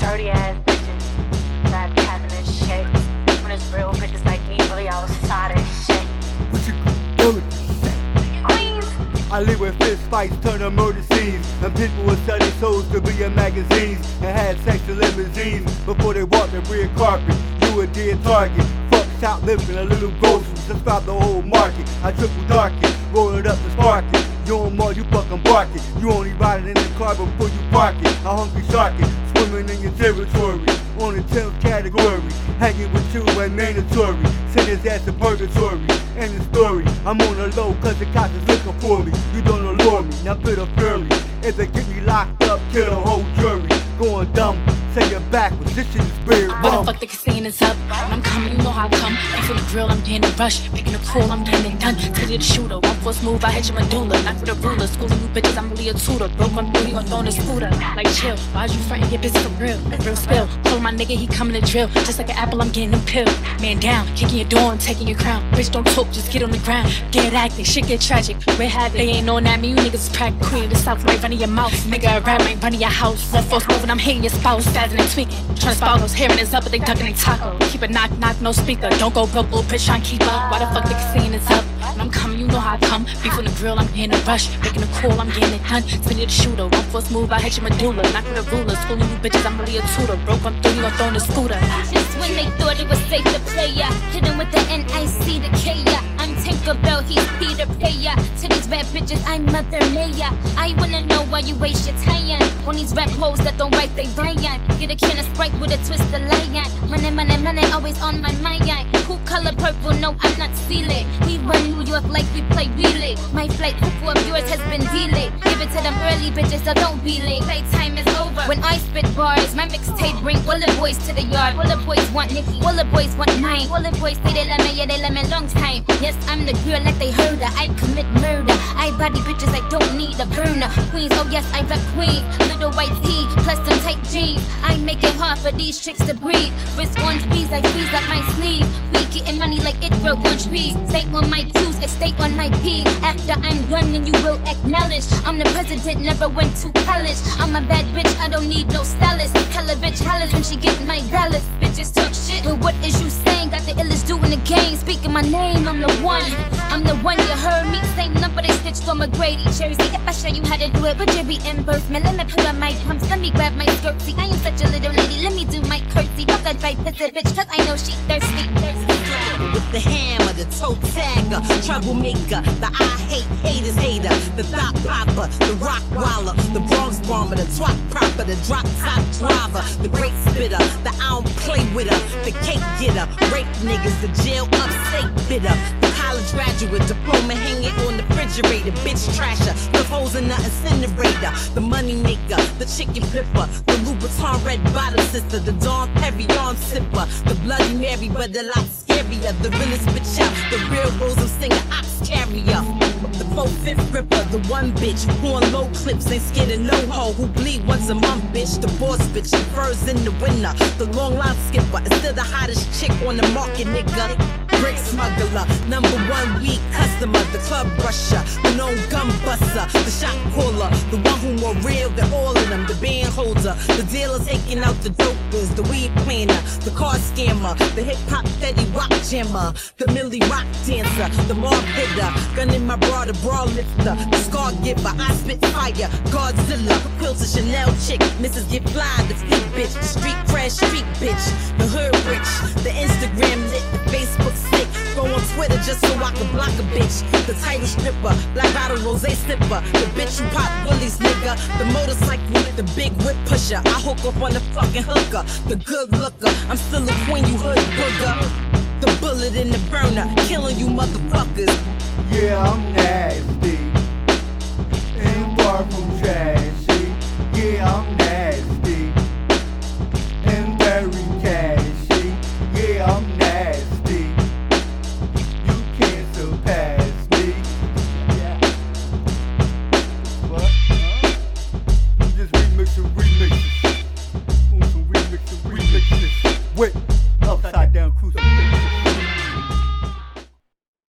dirty ass bitches. That having this shit. When it's real bitches like me, really outside this shit. What you doing? I live with fist fights, turn to murder scenes. And people would sell their souls to be in magazines. And had sex in limousines before they walked the red carpet. You a dead target. Fuck shop living a little groceries. Just about the whole market. I triple dark it, roll it up and spark it. You don't more, you fucking bark it. You only riding in the car before you park it. I hungry shark it, swimming in your territory. On the 10th category, hanging with you ain't mandatory. Send his ass to purgatory. End the story. I'm on the low cause the cops is looking for me. You don't allure me, now feel the fury. If they get me locked up, kill the whole jury. Going dumb, say it backwards. This shit is weird. When the fuck the casino is up, when I'm coming, you know how I come. Ain't for the drill, I'm getting a rush. Picking up cool, I'm getting it done. Titty the shooter, one force move, I hit your medulla. Not for the ruler, schooling you bitches, I'm really a tutor. Broke on booty, gon' throw in a scooter. Like chill, why'd you frontin' your bitch for real? Real spill, pull my nigga, he coming to drill. Just like an apple, I'm getting him pill. Man down, kicking your door and taking your crown. Bitch, don't talk, just get on the ground. Get acting, shit get tragic. Where have they ain't on that me, you niggas is crack queen the south, right running your mouth. Nigga, a rap ain't running your house. One force moving, I'm hitting your spouse, spazzing and tweaking. Trying to spout those hearing is up, but they ducking they taco. Keep it knock, knock, no speaker. Don't go broke, little bitch, trying keep up. Why the fuck the casino is up? Know how I come. Beef the grill, I'm in a rush. Making a call, I'm getting it done. You the shooter. One force move, I hit your medulla. Knock with the ruler. Schooling you bitches, I'm really a tutor. Broke, I'm through, you gon' throw in the scooter. Just when they thought it was safe to play ya. Hit him with the N-I-C, the K ya. I'm Tinkerbell, he's Peter Payer. To these rap bitches, I'm Mother Maya. I wanna know why you waste your time on these rap hoes that don't write they Brian. Get a can of Sprite with a twist of lion. Money, money, money, always on my mind. Purple? No, I'm not stealing. We run New York like we play relay. My flight before yours has been delayed. Give it to them early bitches, so don't be late. Playtime is over. When I spit bars, my mixtape bring all the boys to the yard. All the boys want Nicki, all the boys want mine. All the boys say they love me, yeah, they love me long time. Yes, I'm the girl like they heard her. I commit murder. I body bitches, I don't need a burner. Queens, oh yes, I'm rep queens. Little white tee, plus some tight jeans. I make it hard for these chicks to breathe. Wrist on squeeze, I squeeze up my sleeve. We getting money like it broke on trees. Stay on my twos, and stay on my P. After I'm done, then you will acknowledge. I'm the president, never went to college. I'm a bad bitch, I don't need no stylist. Tell a bitch hollers when she get my dollars. Bitches talk shit, but what is you saying? Got the illest do in the game. Speaking my name, I'm the one. I'm the one you heard me. Same number they stitched on my McGrady jersey. If I show you how to do it, would you be in birth? Man, let me put on my pumps. Let me grab my skirt. See, I am such a little lady. Let me do my curtsy. Fuck that right pussy bitch, cause I know she thirsty. thirsty. with the hammer, the toe tagger, troublemaker, the I hate haters hater, the thought popper, the rock waller, the Bronx bomber, the twat proper, the drop top driver, the great spitter, the I don't play with her, the cake getter, rape niggas, the jail upstate bitter, the college graduate, diploma hanging on the refrigerator, bitch trasher, the holes in the incinerator, the money maker, the chicken flipper, the Louboutin red bottom sister, the Dawn Perry arm sipper, the Bloody Mary, but lot scarier, the realest bitch out, the real Rose singer, ox carrier. The four fifth ripper, the one bitch who on low clips ain't scared of no hoe who bleed once a month, bitch. The boss bitch, the furs in the winter. The long line skipper is still the hottest chick on the market, nigga. Brick smuggler, number one weed customer, the club brusher, the known gun the shot caller, the one who more real than all of them, the band holder, the dealer taking out the dopers, the weed planner, the car scammer, the hip hop steady rock jammer, the Millie rock dancer, the mob hitter, gun in my bra, the bra lifter, the scar giver, I spit fire, Godzilla, Quilter Chanel chick, Mrs. Get Fly, the fleet bitch, the street crash street bitch, the hood rich, the Instagram lit, Facebook sick, go on Twitter just so I can block a bitch, the title stripper, black bottle rose slipper, the bitch who pop willies nigga, the motorcycle with the big whip pusher, I hook up on the fucking hooker, the good looker, I'm still a queen, you hood booger. The bullet in the burner, killing you motherfuckers. Yeah, I'm nasty. remixing, remixing. Mm, some remixing, remixing. Wait, upside down cruising.